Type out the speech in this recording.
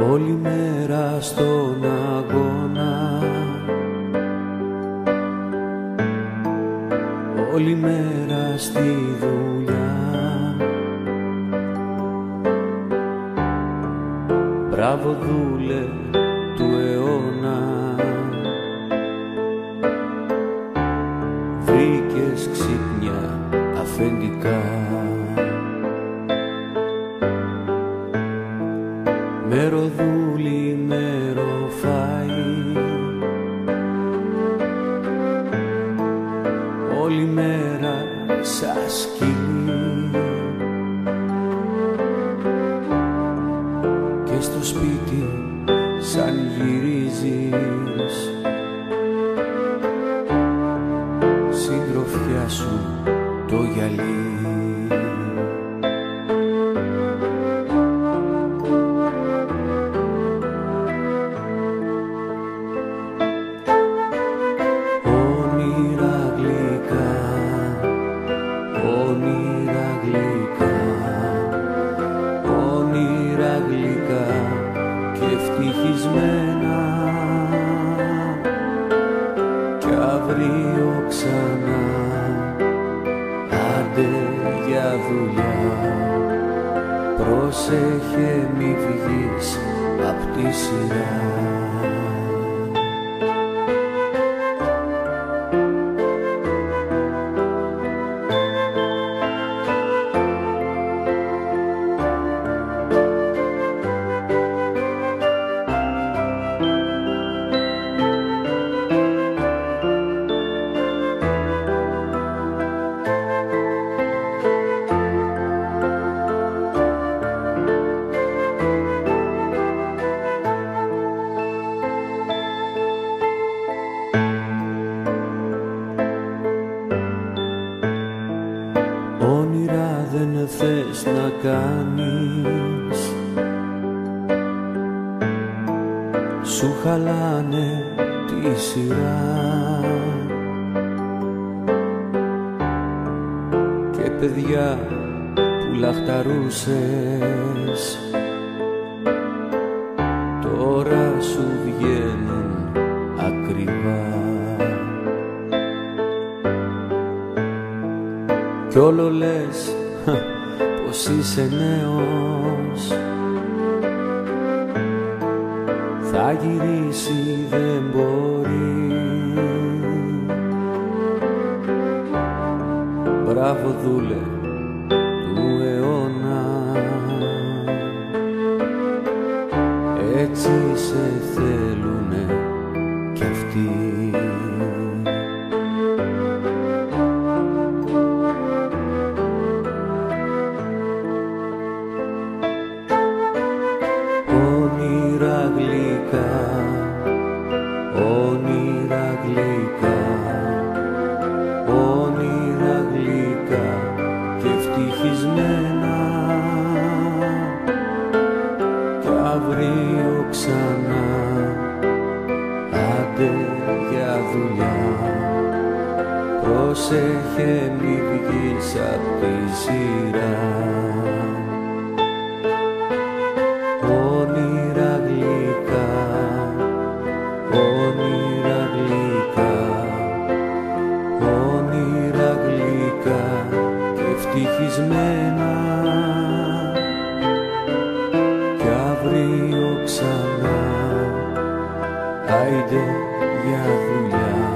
όλη μέρα στον αγώνα. Όλη μέρα στη δουλειά. Μπράβο δούλε Μεροδούλη, μεροφάι Όλη μέρα σας σκυλί Και στο σπίτι σαν γυρίζεις. Συντροφιά σου το γυαλί ευτυχισμένα κι αύριο ξανά άντε για δουλειά. Πρόσεχε μη βγεις απ' τη σειρά δεν θες να κάνεις. Σου χαλάνε τη σειρά. Και παιδιά που λαχταρούσες Τώρα σου βγαίνουν ακριβά. Κι όλο λες χα, πως είσαι νέος. Θα γυρίσει δεν μπορεί. Μπράβο δούλε του αιώνα. Έτσι σε θέλουνε Όνειρα γλυκά, όνειρα γλυκά, όνειρα γλυκά και ευτυχισμένα. Κι αύριο ξανά άντε για δουλειά. Πρόσεχε μη βγεις απ' τη σειρά ευτυχισμένα. Κι αύριο ξανά. Άιντε για δουλειά